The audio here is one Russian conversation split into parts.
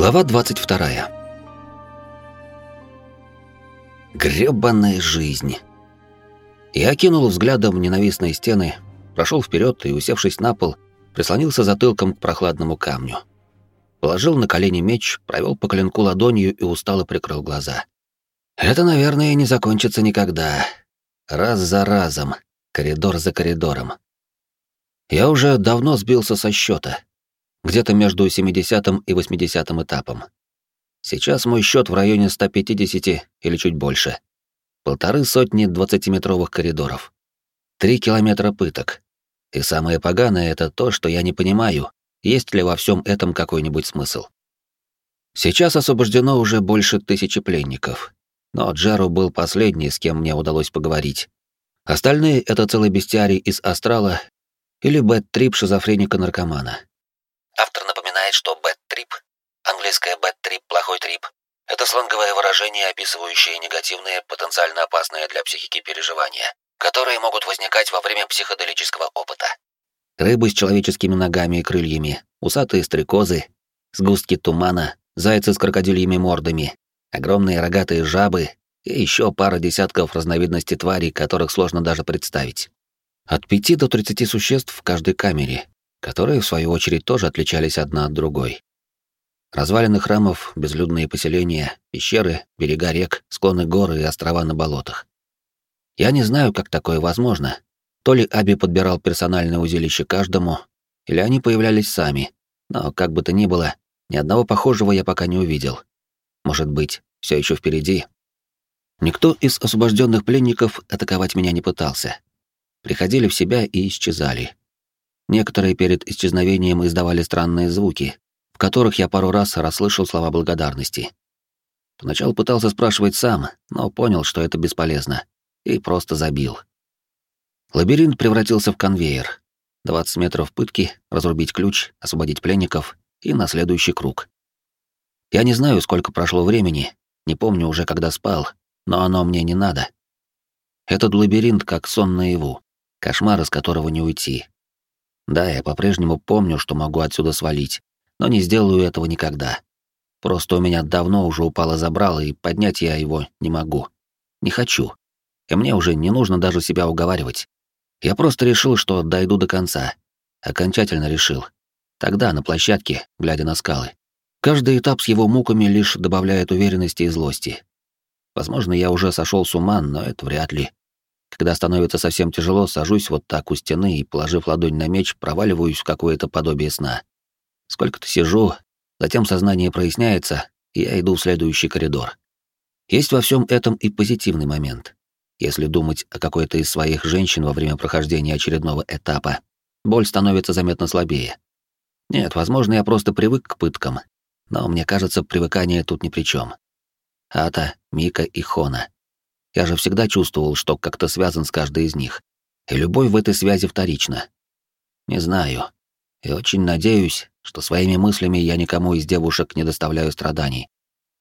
Глава 22. Грёбаная жизнь. Я окинул взглядом ненавистные стены, прошел вперед и, усевшись на пол, прислонился затылком к прохладному камню. Положил на колени меч, провел по коленку ладонью и устало прикрыл глаза. Это, наверное, не закончится никогда. Раз за разом, коридор за коридором. Я уже давно сбился со счета где-то между 70 и 80 этапом. Сейчас мой счет в районе 150 или чуть больше. Полторы сотни 20-метровых коридоров. Три километра пыток. И самое поганое — это то, что я не понимаю, есть ли во всем этом какой-нибудь смысл. Сейчас освобождено уже больше тысячи пленников. Но Джару был последний, с кем мне удалось поговорить. Остальные — это целый бестиарий из Астрала или бэд-трип шизофреника-наркомана. Напоминает, что бэд-трип, английское bad trip, плохой трип, это сленговое выражение, описывающее негативные, потенциально опасные для психики переживания, которые могут возникать во время психоделического опыта. Рыбы с человеческими ногами и крыльями, усатые стрекозы, сгустки тумана, зайцы с крокодильями мордами, огромные рогатые жабы и еще пара десятков разновидностей тварей, которых сложно даже представить. От пяти до тридцати существ в каждой камере, которые, в свою очередь, тоже отличались одна от другой. Развалины храмов, безлюдные поселения, пещеры, берега рек, склоны гор и острова на болотах. Я не знаю, как такое возможно. То ли Аби подбирал персональное узилище каждому, или они появлялись сами, но как бы то ни было, ни одного похожего я пока не увидел. Может быть, все еще впереди. Никто из освобожденных пленников атаковать меня не пытался. Приходили в себя и исчезали. Некоторые перед исчезновением издавали странные звуки, в которых я пару раз расслышал слова благодарности. Поначалу пытался спрашивать сам, но понял, что это бесполезно, и просто забил. Лабиринт превратился в конвейер. 20 метров пытки, разрубить ключ, освободить пленников и на следующий круг. Я не знаю, сколько прошло времени, не помню уже, когда спал, но оно мне не надо. Этот лабиринт как сон наяву, кошмар, из которого не уйти, да, я по-прежнему помню, что могу отсюда свалить, но не сделаю этого никогда. Просто у меня давно уже упало забрало, и поднять я его не могу. Не хочу. И мне уже не нужно даже себя уговаривать. Я просто решил, что дойду до конца. Окончательно решил. Тогда, на площадке, глядя на скалы. Каждый этап с его муками лишь добавляет уверенности и злости. Возможно, я уже сошел с ума, но это вряд ли. Когда становится совсем тяжело, сажусь вот так у стены и, положив ладонь на меч, проваливаюсь в какое-то подобие сна. Сколько-то сижу, затем сознание проясняется, и я иду в следующий коридор. Есть во всем этом и позитивный момент. Если думать о какой-то из своих женщин во время прохождения очередного этапа, боль становится заметно слабее. Нет, возможно, я просто привык к пыткам, но мне кажется, привыкание тут ни при чем. Ата, Мика и Хона — я же всегда чувствовал, что как-то связан с каждой из них. И любовь в этой связи вторична. Не знаю. И очень надеюсь, что своими мыслями я никому из девушек не доставляю страданий.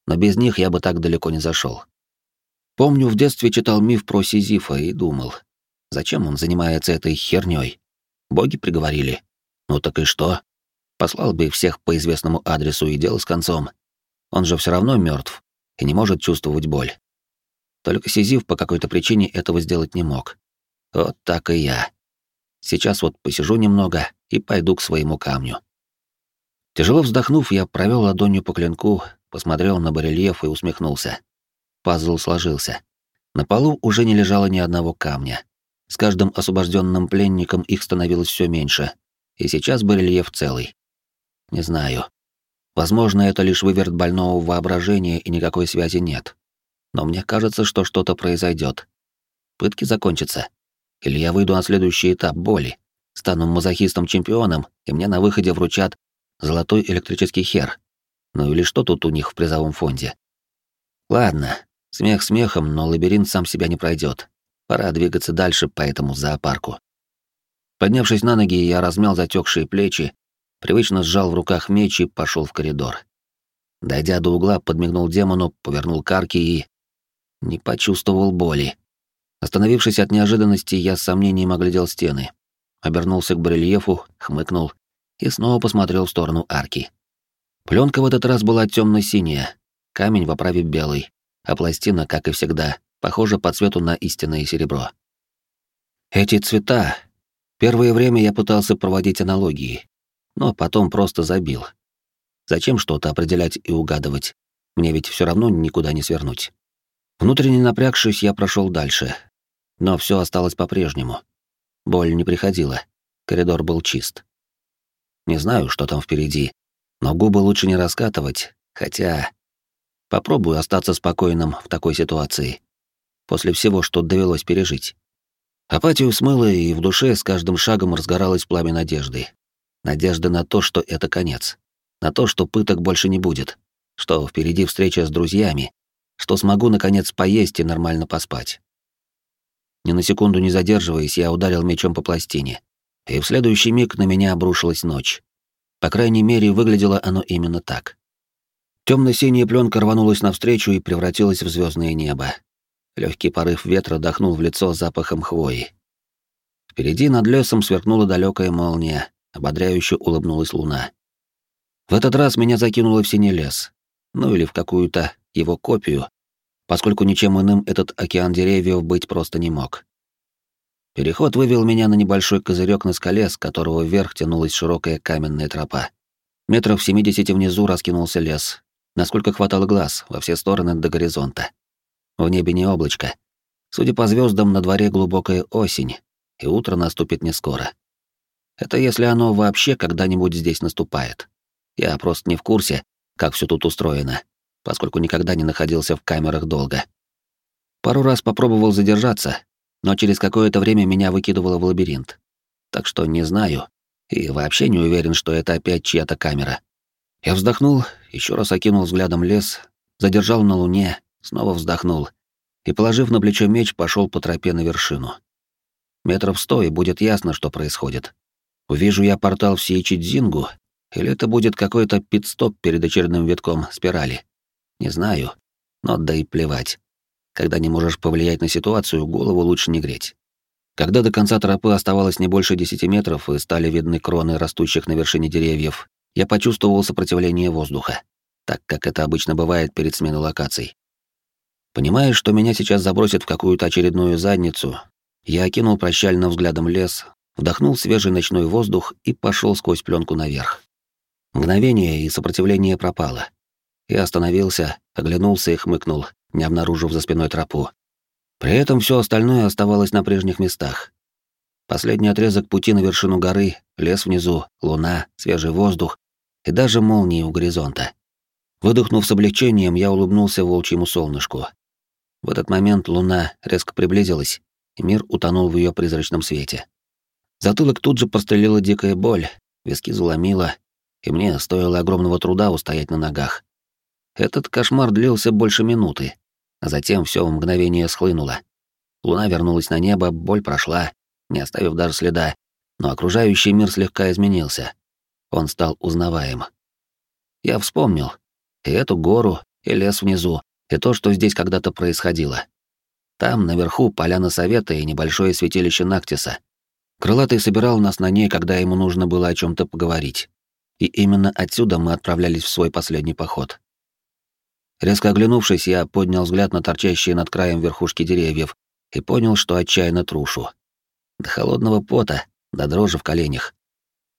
Но без них я бы так далеко не зашел. Помню, в детстве читал миф про Сизифа и думал, зачем он занимается этой херней? Боги приговорили. Ну так и что? Послал бы их всех по известному адресу и дело с концом. Он же все равно мертв и не может чувствовать боль. Только Сизив по какой-то причине этого сделать не мог. Вот так и я. Сейчас вот посижу немного и пойду к своему камню. Тяжело вздохнув, я провел ладонью по клинку, посмотрел на барельеф и усмехнулся. Пазл сложился. На полу уже не лежало ни одного камня. С каждым освобожденным пленником их становилось все меньше, и сейчас барельеф целый. Не знаю. Возможно, это лишь выверт больного воображения и никакой связи нет но мне кажется, что что-то произойдет. Пытки закончатся. Или я выйду на следующий этап боли, стану мазохистом-чемпионом, и мне на выходе вручат золотой электрический хер. Ну или что тут у них в призовом фонде? Ладно, смех смехом, но лабиринт сам себя не пройдет. Пора двигаться дальше по этому зоопарку. Поднявшись на ноги, я размял затекшие плечи, привычно сжал в руках меч и пошел в коридор. Дойдя до угла, подмигнул демону, повернул карки и не почувствовал боли. Остановившись от неожиданности, я с сомнением оглядел стены, обернулся к барельефу, хмыкнул и снова посмотрел в сторону арки. Пленка в этот раз была темно-синяя, камень в оправе белый, а пластина, как и всегда, похожа по цвету на истинное серебро. Эти цвета... Первое время я пытался проводить аналогии, но потом просто забил. Зачем что-то определять и угадывать? Мне ведь все равно никуда не свернуть. Внутренне напрягшись, я прошел дальше. Но все осталось по-прежнему. Боль не приходила. Коридор был чист. Не знаю, что там впереди, но губы лучше не раскатывать, хотя... Попробую остаться спокойным в такой ситуации. После всего, что довелось пережить. Апатию смыло, и в душе с каждым шагом разгоралось пламя надежды. Надежды на то, что это конец. На то, что пыток больше не будет. Что впереди встреча с друзьями. Что смогу, наконец, поесть и нормально поспать. Ни на секунду не задерживаясь, я ударил мечом по пластине. И в следующий миг на меня обрушилась ночь. По крайней мере, выглядело оно именно так. Темно-синяя пленка рванулась навстречу и превратилась в звездное небо. Легкий порыв ветра дохнул в лицо запахом хвои. Впереди над лесом сверкнула далекая молния, ободряюще улыбнулась луна. В этот раз меня закинуло в синий лес, ну или в какую-то его копию, поскольку ничем иным этот океан деревьев быть просто не мог. Переход вывел меня на небольшой козырек на скале, с которого вверх тянулась широкая каменная тропа. Метров в семидесяти внизу раскинулся лес, насколько хватало глаз, во все стороны до горизонта. В небе не облачко. Судя по звездам, на дворе глубокая осень, и утро наступит не скоро. Это если оно вообще когда-нибудь здесь наступает. Я просто не в курсе, как все тут устроено, поскольку никогда не находился в камерах долго. Пару раз попробовал задержаться, но через какое-то время меня выкидывало в лабиринт. Так что не знаю и вообще не уверен, что это опять чья-то камера. Я вздохнул, еще раз окинул взглядом лес, задержал на луне снова вздохнул и, положив на плечо меч, пошел по тропе на вершину. Метров сто, и будет ясно, что происходит. Увижу я портал в Сейчидзингу, или это будет какой-то пит-стоп перед очередным витком спирали. Не знаю, но да и плевать. Когда не можешь повлиять на ситуацию, голову лучше не греть. Когда до конца тропы оставалось не больше десяти метров и стали видны кроны растущих на вершине деревьев, я почувствовал сопротивление воздуха, так как это обычно бывает перед сменой локаций. Понимая, что меня сейчас забросят в какую-то очередную задницу, я окинул прощальным взглядом лес, вдохнул свежий ночной воздух и пошел сквозь пленку наверх. Мгновение и сопротивление пропало. Я остановился, оглянулся и хмыкнул, не обнаружив за спиной тропу. При этом все остальное оставалось на прежних местах. Последний отрезок пути на вершину горы, лес внизу, луна, свежий воздух и даже молнии у горизонта. Выдохнув с облегчением, я улыбнулся волчьему солнышку. В этот момент луна резко приблизилась, и мир утонул в ее призрачном свете. Затылок тут же прострелила дикая боль, виски заломила, и мне стоило огромного труда устоять на ногах. Этот кошмар длился больше минуты, а затем все в мгновение схлынуло. Луна вернулась на небо, боль прошла, не оставив даже следа, но окружающий мир слегка изменился. Он стал узнаваем. Я вспомнил и эту гору, и лес внизу, и то, что здесь когда-то происходило. Там, наверху, поляна Совета и небольшое святилище Нактиса. Крылатый собирал нас на ней, когда ему нужно было о чем то поговорить. И именно отсюда мы отправлялись в свой последний поход. Резко оглянувшись, я поднял взгляд на торчащие над краем верхушки деревьев и понял, что отчаянно трушу. До холодного пота, до дрожи в коленях.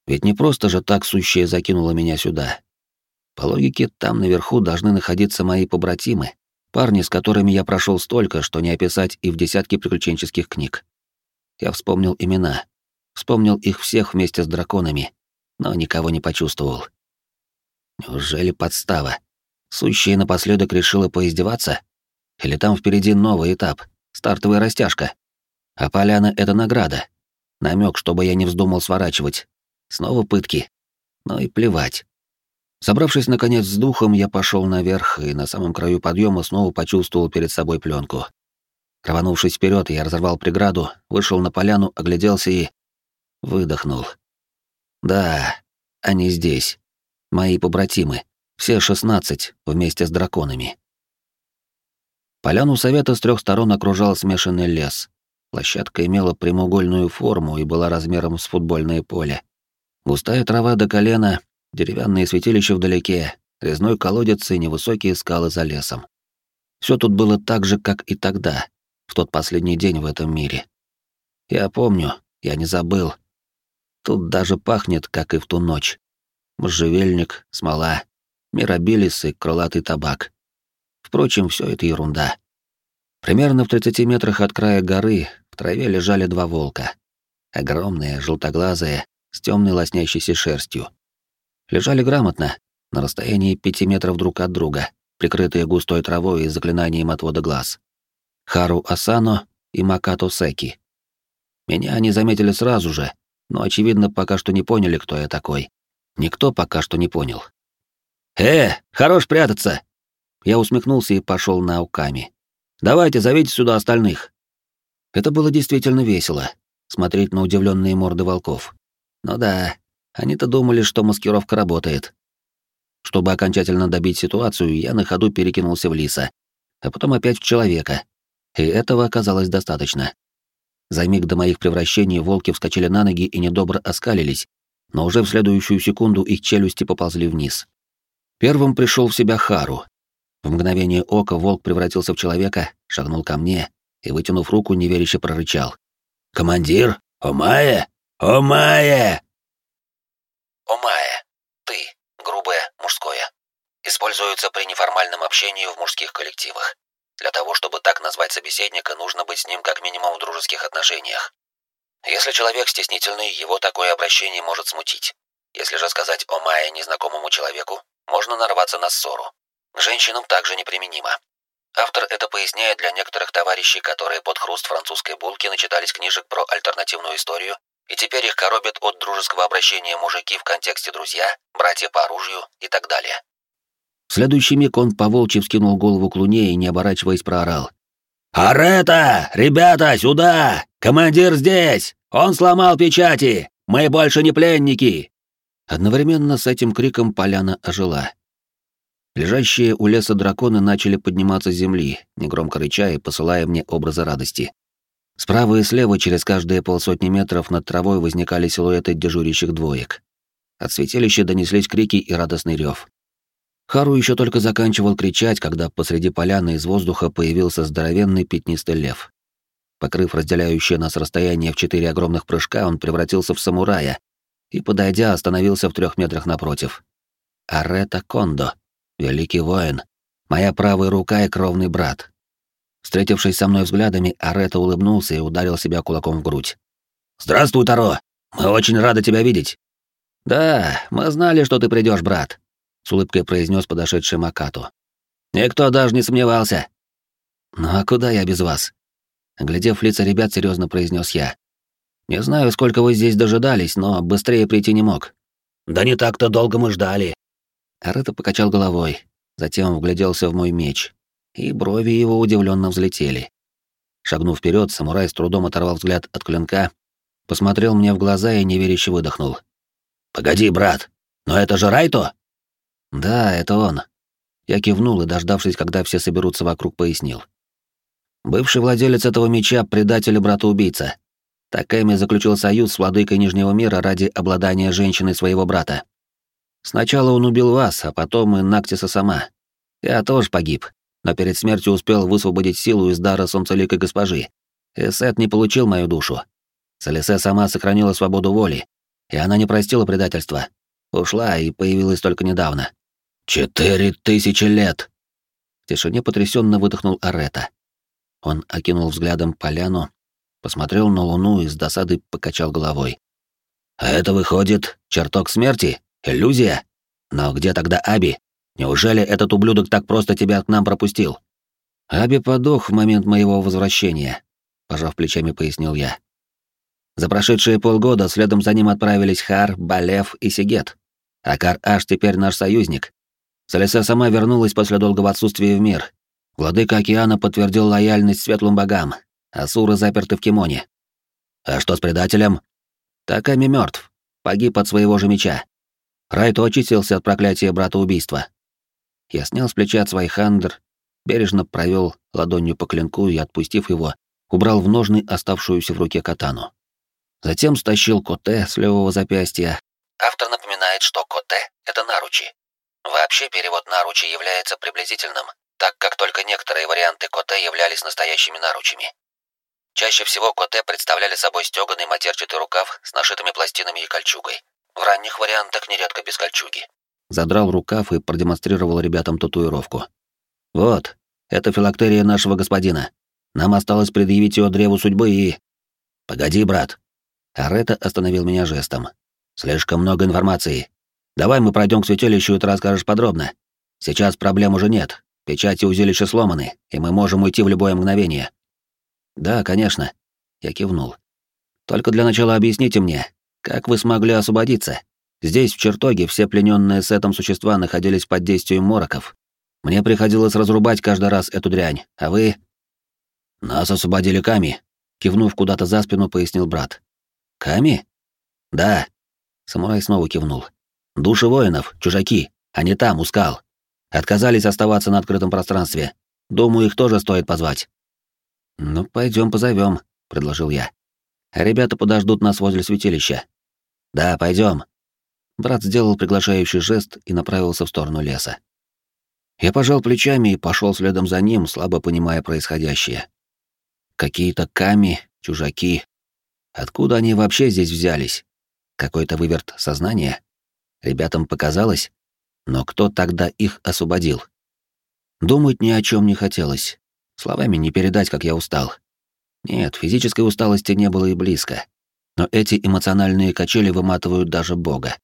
Ведь не просто же так сущее закинуло меня сюда. По логике, там наверху должны находиться мои побратимы, Парни, с которыми я прошел столько, что не описать и в десятки приключенческих книг. Я вспомнил имена, вспомнил их всех вместе с драконами, но никого не почувствовал. Неужели подстава? Сущая напоследок решила поиздеваться? Или там впереди новый этап, стартовая растяжка? А поляна — это награда. Намек, чтобы я не вздумал сворачивать. Снова пытки. Ну и плевать. Собравшись, наконец, с духом, я пошел наверх и на самом краю подъема снова почувствовал перед собой пленку. Рванувшись вперед, я разорвал преграду, вышел на поляну, огляделся и... выдохнул. Да, они здесь. Мои побратимы. Все шестнадцать, вместе с драконами. Поляну совета с трех сторон окружал смешанный лес. Площадка имела прямоугольную форму и была размером с футбольное поле. Густая трава до колена, деревянные святилища вдалеке, резной колодец и невысокие скалы за лесом. Все тут было так же, как и тогда, в тот последний день в этом мире. Я помню, я не забыл. Тут даже пахнет, как и в ту ночь. Можжевельник, смола, мирабилис и крылатый табак. Впрочем, все это ерунда. Примерно в 30 метрах от края горы в траве лежали два волка. Огромные, желтоглазые, с темной лоснящейся шерстью. Лежали грамотно, на расстоянии пяти метров друг от друга, прикрытые густой травой и заклинанием отвода глаз. Хару Асано и Макато Секи. Меня они заметили сразу же, но, очевидно, пока что не поняли, кто я такой. Никто пока что не понял. «Э, хорош прятаться!» Я усмехнулся и пошел на Ауками. «Давайте, зовите сюда остальных». Это было действительно весело, смотреть на удивленные морды волков. Ну да, они-то думали, что маскировка работает. Чтобы окончательно добить ситуацию, я на ходу перекинулся в лиса, а потом опять в человека. И этого оказалось достаточно. За миг до моих превращений волки вскочили на ноги и недобро оскалились, но уже в следующую секунду их челюсти поползли вниз. Первым пришел в себя Хару. В мгновение ока волк превратился в человека, шагнул ко мне и, вытянув руку, неверяще прорычал. «Командир! Омая! Омая!» Омая. Ты. Грубое, мужское. Используется при неформальном общении в мужских коллективах. Для того, чтобы так назвать собеседника, нужно быть с ним как минимум в дружеских отношениях. Если человек стеснительный, его такое обращение может смутить. Если же сказать о Майе незнакомому человеку, можно нарваться на ссору. К женщинам также неприменимо. Автор это поясняет для некоторых товарищей, которые под хруст французской булки начитались книжек про альтернативную историю, и теперь их коробят от дружеского обращения мужики в контексте друзья, братья по оружию и так далее. В следующий миг он поволчьи вскинул голову к луне и, не оборачиваясь, проорал. «Арета! Ребята, сюда! Командир здесь! Он сломал печати! Мы больше не пленники!» Одновременно с этим криком поляна ожила. Лежащие у леса драконы начали подниматься с земли, негромко рыча и посылая мне образы радости. Справа и слева через каждые полсотни метров над травой возникали силуэты дежурящих двоек. От святилища донеслись крики и радостный рев. Хару еще только заканчивал кричать, когда посреди поляны из воздуха появился здоровенный пятнистый лев. Покрыв разделяющее нас расстояние в четыре огромных прыжка, он превратился в самурая и, подойдя, остановился в трех метрах напротив. Арета Кондо, великий воин, моя правая рука и кровный брат. Встретившись со мной взглядами, Арета улыбнулся и ударил себя кулаком в грудь. «Здравствуй, Таро! Мы очень рады тебя видеть!» «Да, мы знали, что ты придешь, брат», — с улыбкой произнес подошедший Макату. «Никто даже не сомневался». «Ну а куда я без вас?» Глядев в лица ребят, серьезно произнес я. «Не знаю, сколько вы здесь дожидались, но быстрее прийти не мог». «Да не так-то долго мы ждали». Арыта покачал головой, затем вгляделся в мой меч, и брови его удивленно взлетели. Шагнув вперед, самурай с трудом оторвал взгляд от клинка, посмотрел мне в глаза и неверяще выдохнул. «Погоди, брат, но это же Райто?» «Да, это он». Я кивнул и, дождавшись, когда все соберутся вокруг, пояснил. Бывший владелец этого меча — предатель брата-убийца. Такэми заключил союз с владыкой Нижнего мира ради обладания женщиной своего брата. Сначала он убил вас, а потом и Нактиса сама. Я тоже погиб, но перед смертью успел высвободить силу из дара солнцеликой госпожи. И Сет не получил мою душу. Салисе сама сохранила свободу воли, и она не простила предательства. Ушла и появилась только недавно. «Четыре тысячи лет!» В тишине потрясенно выдохнул Арета. Он окинул взглядом поляну, посмотрел на луну и с досадой покачал головой. «А это выходит чертог смерти? Иллюзия? Но где тогда Аби? Неужели этот ублюдок так просто тебя к нам пропустил?» «Аби подох в момент моего возвращения», — пожав плечами, пояснил я. За прошедшие полгода следом за ним отправились Хар, Балев и Сигет. Акар Аш теперь наш союзник, Салиса сама вернулась после долгого отсутствия в мир. Владыка океана подтвердил лояльность светлым богам. Асуры заперты в кимоне. А что с предателем? Таками мертв. Погиб от своего же меча. Райто очистился от проклятия брата убийства. Я снял с плеча свой хандр, бережно провел ладонью по клинку и, отпустив его, убрал в ножны оставшуюся в руке катану. Затем стащил коте с левого запястья, Автор напоминает, что коте — это наручи. Вообще перевод наручи является приблизительным, так как только некоторые варианты коте являлись настоящими наручами. Чаще всего коте представляли собой стёганый матерчатый рукав с нашитыми пластинами и кольчугой. В ранних вариантах нередко без кольчуги. Задрал рукав и продемонстрировал ребятам татуировку. Вот, это филактерия нашего господина. Нам осталось предъявить ее древу судьбы и... Погоди, брат. Арета остановил меня жестом. Слишком много информации. Давай мы пройдем к святилищу, и ты расскажешь подробно. Сейчас проблем уже нет. Печати узилища сломаны, и мы можем уйти в любое мгновение. Да, конечно. Я кивнул. Только для начала объясните мне, как вы смогли освободиться? Здесь, в чертоге, все плененные с этим существа находились под действием мороков. Мне приходилось разрубать каждый раз эту дрянь, а вы... Нас освободили Ками, кивнув куда-то за спину, пояснил брат. Ками? Да. Самурай снова кивнул. Души воинов, чужаки, они там, у скал. Отказались оставаться на открытом пространстве. Думаю, их тоже стоит позвать. Ну, пойдем позовем, предложил я. Ребята подождут нас возле святилища. Да, пойдем. Брат сделал приглашающий жест и направился в сторону леса. Я пожал плечами и пошел следом за ним, слабо понимая происходящее. Какие-то ками, чужаки. Откуда они вообще здесь взялись? Какой-то выверт сознания? Ребятам показалось? Но кто тогда их освободил? Думать ни о чем не хотелось. Словами не передать, как я устал. Нет, физической усталости не было и близко. Но эти эмоциональные качели выматывают даже Бога.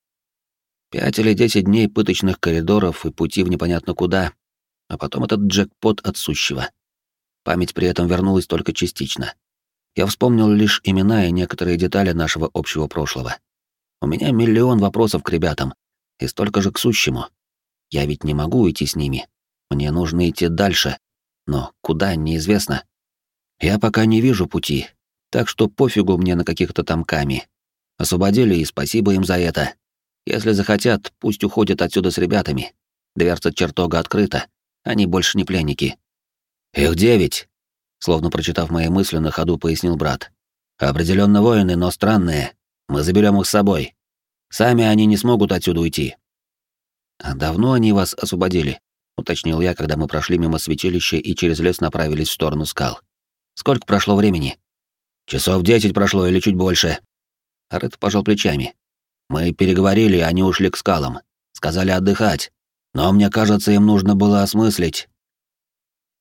Пять или десять дней пыточных коридоров и пути в непонятно куда, а потом этот джекпот от сущего. Память при этом вернулась только частично. Я вспомнил лишь имена и некоторые детали нашего общего прошлого. У меня миллион вопросов к ребятам, и столько же к сущему. Я ведь не могу идти с ними. Мне нужно идти дальше, но куда — неизвестно. Я пока не вижу пути, так что пофигу мне на каких-то там ками. Освободили, и спасибо им за это. Если захотят, пусть уходят отсюда с ребятами. Дверца чертога открыта, они больше не пленники. Их девять, словно прочитав мои мысли на ходу, пояснил брат. Определенно воины, но странные. Мы заберем их с собой. Сами они не смогут отсюда уйти. А давно они вас освободили? Уточнил я, когда мы прошли мимо святилища и через лес направились в сторону скал. Сколько прошло времени? Часов десять прошло или чуть больше. Арет пожал плечами. Мы переговорили, они ушли к скалам. Сказали отдыхать. Но мне кажется, им нужно было осмыслить.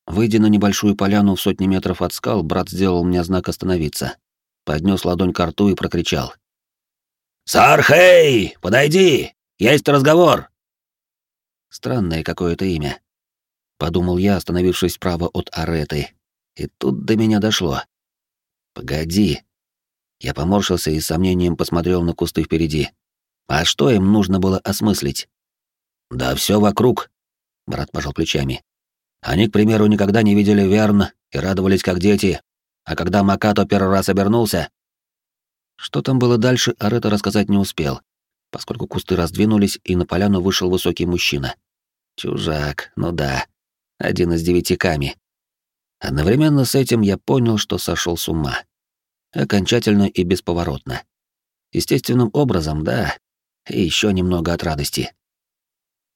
Выйдя на небольшую поляну в сотни метров от скал, брат сделал мне знак остановиться. Поднес ладонь к рту и прокричал. «Сархей, подойди! Есть разговор!» Странное какое-то имя. Подумал я, остановившись справа от Ареты. И тут до меня дошло. «Погоди». Я поморщился и с сомнением посмотрел на кусты впереди. А что им нужно было осмыслить? «Да все вокруг», — брат пожал плечами. «Они, к примеру, никогда не видели Верн и радовались как дети, а когда Макато первый раз обернулся, что там было дальше, Арета рассказать не успел, поскольку кусты раздвинулись, и на поляну вышел высокий мужчина. Чужак, ну да, один из девяти ками. Одновременно с этим я понял, что сошел с ума. Окончательно и бесповоротно. Естественным образом, да, и еще немного от радости.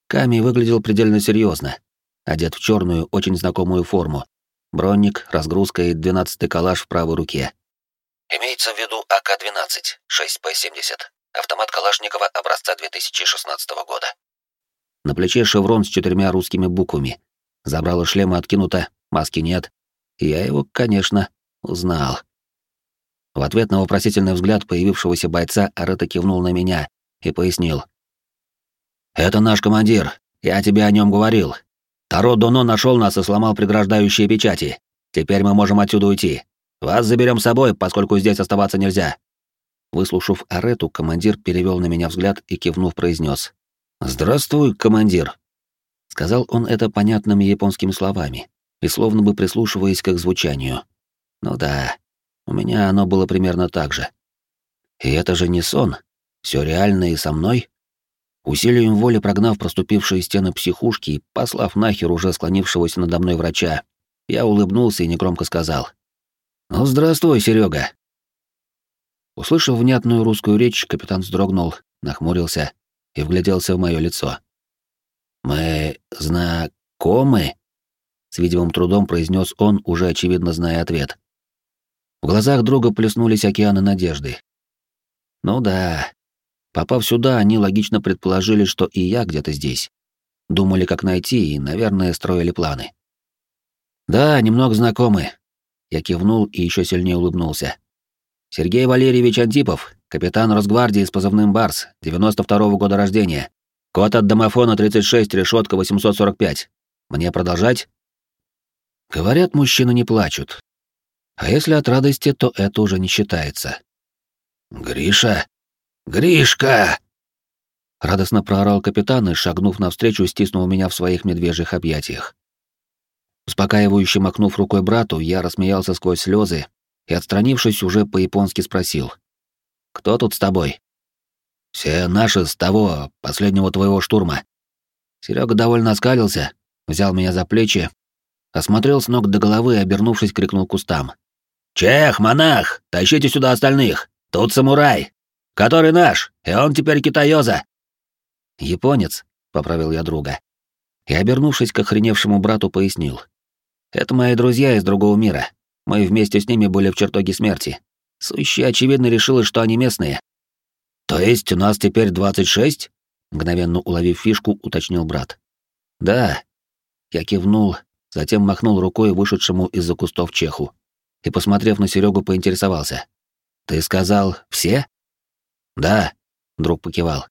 Ками выглядел предельно серьезно, одет в черную, очень знакомую форму. Бронник, разгрузка и двенадцатый калаш в правой руке. Имеется в виду АК-12, 6П-70, автомат Калашникова образца 2016 года. На плече шеврон с четырьмя русскими буквами. Забрало шлема откинуто, маски нет. Я его, конечно, узнал. В ответ на вопросительный взгляд появившегося бойца Арета кивнул на меня и пояснил. «Это наш командир. Я тебе о нем говорил. Таро Доно нашел нас и сломал преграждающие печати. Теперь мы можем отсюда уйти. Вас заберем с собой, поскольку здесь оставаться нельзя. Выслушав Арету, командир перевел на меня взгляд и кивнув произнес: "Здравствуй, командир". Сказал он это понятными японскими словами и словно бы прислушиваясь к их звучанию. Ну да, у меня оно было примерно так же. И это же не сон, все реально и со мной. Усилием воли прогнав проступившие стены психушки и послав нахер уже склонившегося надо мной врача, я улыбнулся и негромко сказал: «Ну, здравствуй, Серега. Услышав внятную русскую речь, капитан вздрогнул нахмурился и вгляделся в мое лицо. «Мы знакомы?» С видимым трудом произнес он, уже очевидно зная ответ. В глазах друга плеснулись океаны надежды. Ну да. Попав сюда, они логично предположили, что и я где-то здесь. Думали, как найти, и, наверное, строили планы. Да, немного знакомы. Я кивнул и еще сильнее улыбнулся. Сергей Валерьевич Антипов, капитан Росгвардии с позывным «Барс», 92-го года рождения. Код от домофона 36, решетка 845. Мне продолжать? Говорят, мужчины не плачут. А если от радости, то это уже не считается. «Гриша! Гришка!» Радостно проорал капитан и, шагнув навстречу, стиснул меня в своих медвежьих объятиях. Успокаивающе махнув рукой брату, я рассмеялся сквозь слезы и, отстранившись, уже по-японски спросил. «Кто тут с тобой?» «Все наши с того, последнего твоего штурма». Серега довольно оскалился, взял меня за плечи, осмотрел с ног до головы и, обернувшись, крикнул кустам. «Чех, монах, тащите сюда остальных! Тут самурай! Который наш, и он теперь китаёза!» «Японец», — поправил я друга. И, обернувшись к охреневшему брату, пояснил. «Это мои друзья из другого мира. Мы вместе с ними были в чертоге смерти. Сущий, очевидно, решила, что они местные». «То есть у нас теперь двадцать шесть?» Мгновенно уловив фишку, уточнил брат. «Да». Я кивнул, затем махнул рукой вышедшему из-за кустов чеху и, посмотрев на Серегу, поинтересовался. «Ты сказал, все?» «Да», — друг покивал.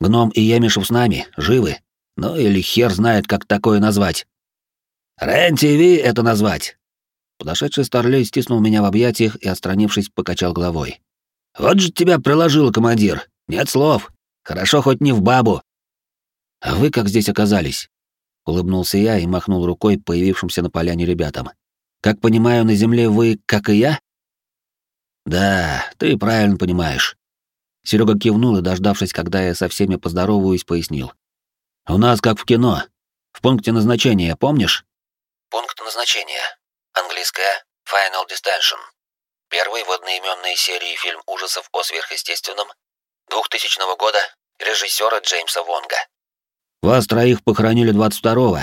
«Гном и Емишев с нами, живы. Ну или хер знает, как такое назвать». «Рен-ТВ это назвать!» Подошедший старлей стиснул меня в объятиях и, отстранившись, покачал головой. «Вот же тебя приложил, командир! Нет слов! Хорошо хоть не в бабу!» «А вы как здесь оказались?» Улыбнулся я и махнул рукой появившимся на поляне ребятам. «Как понимаю, на земле вы, как и я?» «Да, ты правильно понимаешь». Серега кивнул и, дождавшись, когда я со всеми поздороваюсь, пояснил. «У нас как в кино. В пункте назначения, помнишь?» Пункт назначения. Английское Final Destination. Первый в одноименной серии фильм ужасов о сверхъестественном 2000 года режиссера Джеймса Вонга. Вас троих похоронили 22-го,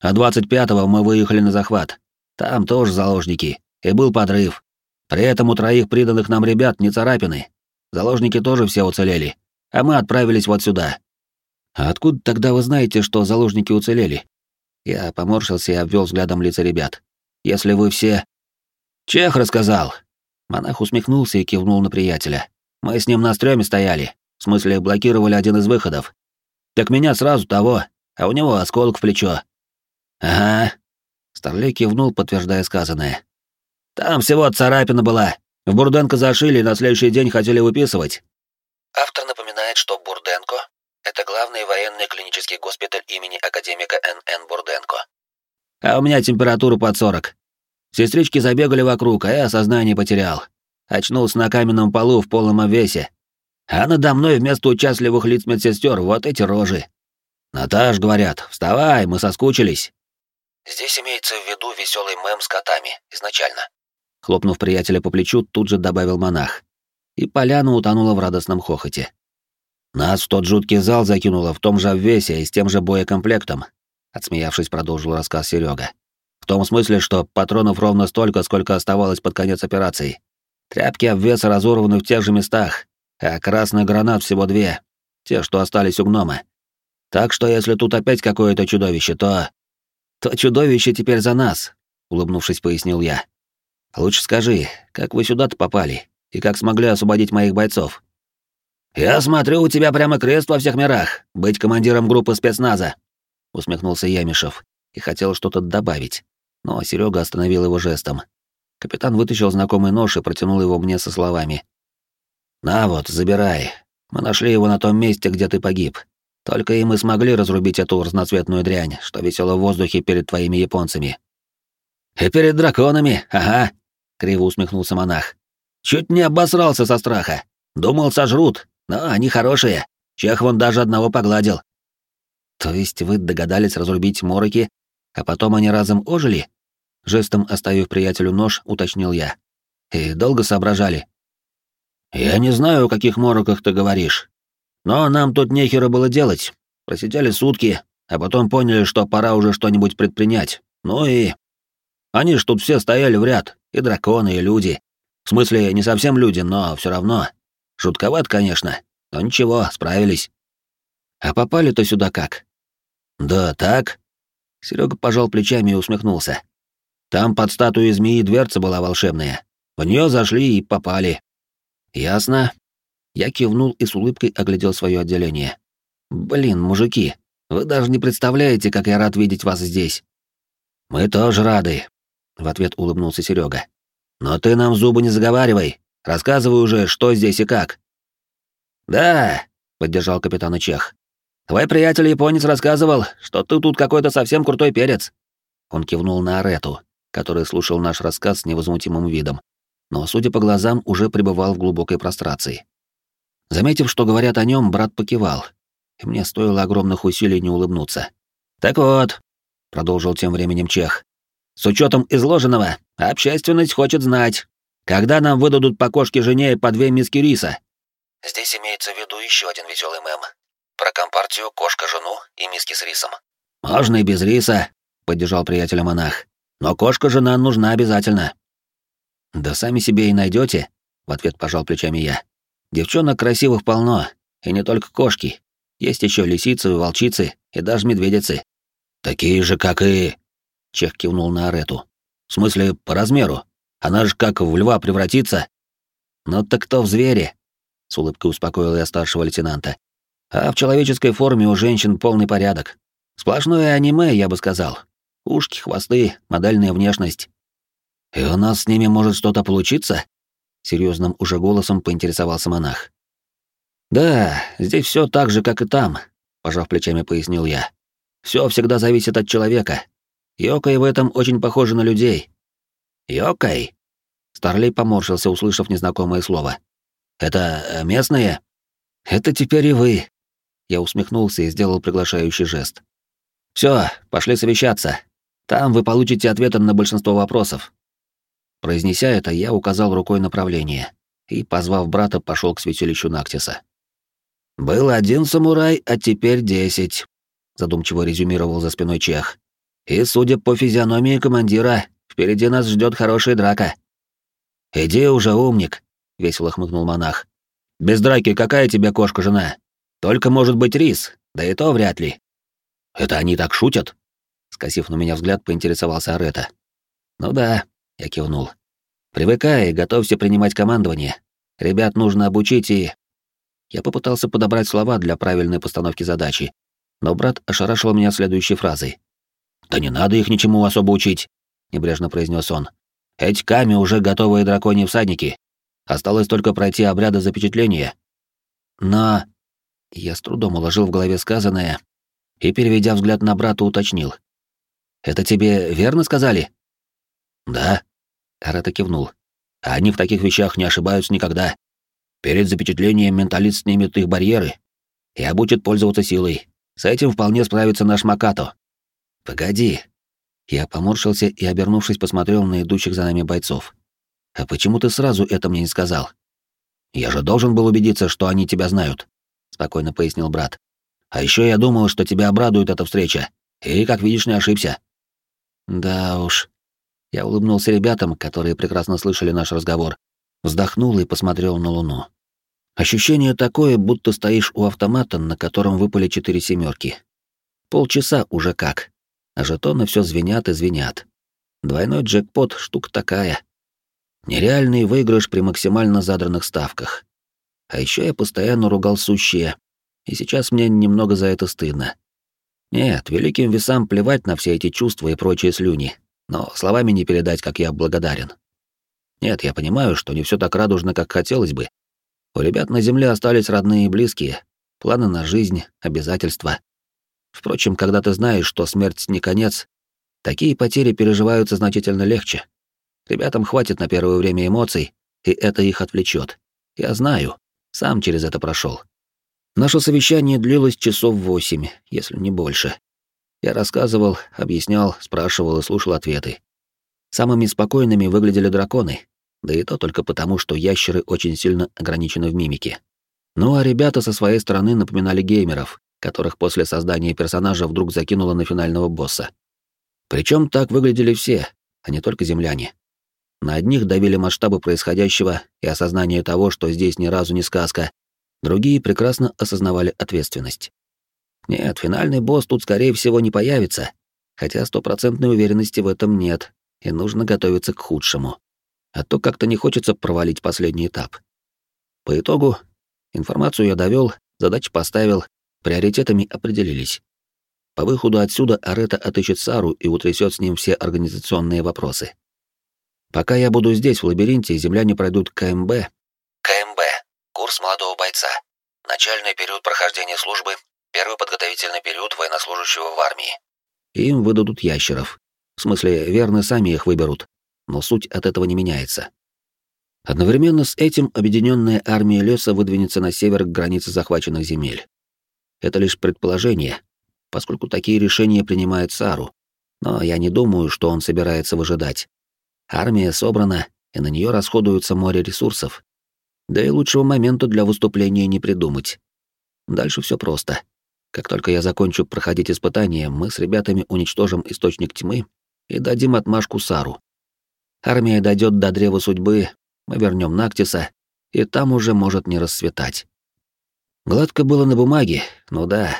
а 25-го мы выехали на захват. Там тоже заложники, и был подрыв. При этом у троих приданных нам ребят не царапины. Заложники тоже все уцелели, а мы отправились вот сюда. А откуда тогда вы знаете, что заложники уцелели? Я поморщился и обвел взглядом лица ребят. Если вы все... Чех рассказал. Монах усмехнулся и кивнул на приятеля. Мы с ним на стреме стояли. В смысле, блокировали один из выходов. Так меня сразу того, а у него осколок в плечо. Ага. Старлей кивнул, подтверждая сказанное. Там всего царапина была. В Бурденко зашили и на следующий день хотели выписывать. Автор напоминает, что Бурденко — это главный военный клинический госпиталь имени академика Н.Н. Бурденко. А у меня температура под 40. Сестрички забегали вокруг, а я сознание потерял. Очнулся на каменном полу в полном обвесе, а надо мной вместо участливых лиц медсестер вот эти рожи. Наташ, говорят, вставай, мы соскучились. Здесь имеется в виду веселый мем с котами, изначально. Хлопнув приятеля по плечу, тут же добавил монах. И поляна утонула в радостном хохоте. Нас в тот жуткий зал закинуло в том же обвесе и с тем же боекомплектом, отсмеявшись, продолжил рассказ Серега. В том смысле, что патронов ровно столько, сколько оставалось под конец операции. Тряпки обвеса разорваны в тех же местах, а красных гранат всего две, те, что остались у гнома. Так что если тут опять какое-то чудовище, то... То чудовище теперь за нас, улыбнувшись, пояснил я. Лучше скажи, как вы сюда-то попали и как смогли освободить моих бойцов? Я смотрю, у тебя прямо крест во всех мирах, быть командиром группы спецназа, усмехнулся Ямишев и хотел что-то добавить, но Серега остановил его жестом. Капитан вытащил знакомый нож и протянул его мне со словами: «На вот, забирай. Мы нашли его на том месте, где ты погиб. Только и мы смогли разрубить эту разноцветную дрянь, что висела в воздухе перед твоими японцами». «И перед драконами, ага», — криво усмехнулся монах. «Чуть не обосрался со страха. Думал, сожрут, но они хорошие. Чех вон даже одного погладил». «То есть вы догадались разрубить мороки, а потом они разом ожили?» Жестом оставив приятелю нож, уточнил я. «И долго соображали?» «Я не знаю, о каких мороках ты говоришь. Но нам тут нехера было делать. Просидели сутки, а потом поняли, что пора уже что-нибудь предпринять. Ну и... Они ж тут все стояли в ряд, и драконы, и люди. В смысле, не совсем люди, но все равно. Жутковат, конечно, но ничего, справились. А попали-то сюда как? Да так. Серега пожал плечами и усмехнулся. Там под статуей змеи дверца была волшебная. В нее зашли и попали. Ясно. Я кивнул и с улыбкой оглядел свое отделение. Блин, мужики, вы даже не представляете, как я рад видеть вас здесь. Мы тоже рады, в ответ улыбнулся Серега. Но ты нам зубы не заговаривай. Рассказывай уже, что здесь и как. Да, поддержал капитан Чех. Твой приятель японец рассказывал, что ты тут какой-то совсем крутой перец. Он кивнул на Арету, который слушал наш рассказ с невозмутимым видом, но, судя по глазам, уже пребывал в глубокой прострации. Заметив, что говорят о нем, брат покивал, и мне стоило огромных усилий не улыбнуться. «Так вот», — продолжил тем временем Чех, — «с учетом изложенного, общественность хочет знать, когда нам выдадут по кошке жене по две миски риса». Здесь имеется в виду еще один веселый мем. Про компартию, кошка-жену и миски с рисом. «Можно и без риса», — поддержал приятеля монах. «Но кошка-жена нужна обязательно». «Да сами себе и найдете, в ответ пожал плечами я. «Девчонок красивых полно, и не только кошки. Есть еще лисицы, волчицы и даже медведицы. Такие же, как и...» Чех кивнул на Арету. «В смысле, по размеру. Она же как в льва превратится». «Ну так кто в звере?» С улыбкой успокоил я старшего лейтенанта. «А в человеческой форме у женщин полный порядок. Сплошное аниме, я бы сказал. Ушки, хвосты, модельная внешность. И у нас с ними может что-то получиться?» Серьезным уже голосом поинтересовался монах. «Да, здесь все так же, как и там», — пожав плечами, пояснил я. Все всегда зависит от человека. Йокай в этом очень похожи на людей». «Йокай?» Старлей поморщился, услышав незнакомое слово. «Это э, местные?» «Это теперь и вы». Я усмехнулся и сделал приглашающий жест. Все, пошли совещаться. Там вы получите ответы на большинство вопросов». Произнеся это, я указал рукой направление и, позвав брата, пошел к святилищу Нактиса. «Был один самурай, а теперь десять», — задумчиво резюмировал за спиной Чех. «И, судя по физиономии командира, впереди нас ждет хорошая драка». «Иди уже, умник», — весело хмыкнул монах. «Без драки какая тебе кошка-жена? Только, может быть, рис, да и то вряд ли». «Это они так шутят?» Скосив на меня взгляд, поинтересовался Арета. «Ну да», — я кивнул. «Привыкай готовься принимать командование. Ребят нужно обучить и я попытался подобрать слова для правильной постановки задачи, но брат ошарашил меня следующей фразой. «Да не надо их ничему особо учить», — небрежно произнес он. «Эти ками уже готовые драконьи всадники. Осталось только пройти обряды запечатления». «Но...» Я с трудом уложил в голове сказанное и, переведя взгляд на брата, уточнил. «Это тебе верно сказали?» «Да», — Арата кивнул. «Они в таких вещах не ошибаются никогда. Перед запечатлением менталист снимет их барьеры и обучит пользоваться силой. С этим вполне справится наш Макато. Погоди. Я поморщился и, обернувшись, посмотрел на идущих за нами бойцов. А почему ты сразу это мне не сказал? Я же должен был убедиться, что они тебя знают, спокойно пояснил брат. А еще я думал, что тебя обрадует эта встреча. И, как видишь, не ошибся. Да уж. Я улыбнулся ребятам, которые прекрасно слышали наш разговор, вздохнул и посмотрел на Луну. Ощущение такое, будто стоишь у автомата, на котором выпали четыре семерки. Полчаса уже как, а жетоны все звенят и звенят. Двойной джекпот — штука такая. Нереальный выигрыш при максимально задранных ставках. А еще я постоянно ругал сущие, и сейчас мне немного за это стыдно. Нет, великим весам плевать на все эти чувства и прочие слюни, но словами не передать, как я благодарен. Нет, я понимаю, что не все так радужно, как хотелось бы. У ребят на земле остались родные и близкие, планы на жизнь, обязательства. Впрочем, когда ты знаешь, что смерть не конец, такие потери переживаются значительно легче. Ребятам хватит на первое время эмоций, и это их отвлечет. Я знаю, сам через это прошел. Наше совещание длилось часов восемь, если не больше. Я рассказывал, объяснял, спрашивал и слушал ответы. Самыми спокойными выглядели драконы, да и то только потому, что ящеры очень сильно ограничены в мимике. Ну а ребята со своей стороны напоминали геймеров, которых после создания персонажа вдруг закинуло на финального босса. Причем так выглядели все, а не только земляне. На одних давили масштабы происходящего и осознание того, что здесь ни разу не сказка, другие прекрасно осознавали ответственность. Нет, финальный босс тут, скорее всего, не появится, хотя стопроцентной уверенности в этом нет, и нужно готовиться к худшему. А то как-то не хочется провалить последний этап. По итогу, информацию я довел, задачи поставил, приоритетами определились. По выходу отсюда Арета отыщет Сару и утрясет с ним все организационные вопросы. Пока я буду здесь, в лабиринте, земляне пройдут КМБ. КМБ. Курс молодого бойца. Начальный период прохождения службы. Первый подготовительный период военнослужащего в армии. Им выдадут ящеров. В смысле, верно, сами их выберут. Но суть от этого не меняется. Одновременно с этим объединенная армия леса выдвинется на север к границе захваченных земель. Это лишь предположение, поскольку такие решения принимает Сару, но я не думаю, что он собирается выжидать. Армия собрана, и на нее расходуется море ресурсов. Да и лучшего момента для выступления не придумать. Дальше все просто. Как только я закончу проходить испытания, мы с ребятами уничтожим источник тьмы и дадим отмашку Сару. Армия дойдет до древа судьбы, мы вернем Нактиса, и там уже может не расцветать. Гладко было на бумаге, ну да,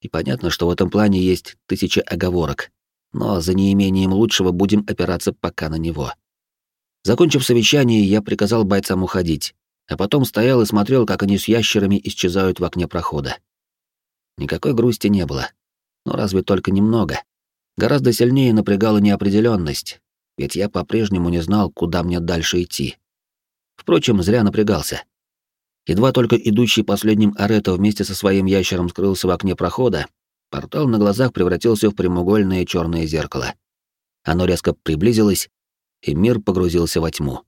и понятно, что в этом плане есть тысяча оговорок. Но за неимением лучшего будем опираться пока на него. Закончив совещание, я приказал бойцам уходить, а потом стоял и смотрел, как они с ящерами исчезают в окне прохода. Никакой грусти не было. Но разве только немного. Гораздо сильнее напрягала неопределенность, ведь я по-прежнему не знал, куда мне дальше идти. Впрочем, зря напрягался. Едва только идущий последним Арета вместе со своим ящером скрылся в окне прохода, портал на глазах превратился в прямоугольное черное зеркало. Оно резко приблизилось, и мир погрузился во тьму.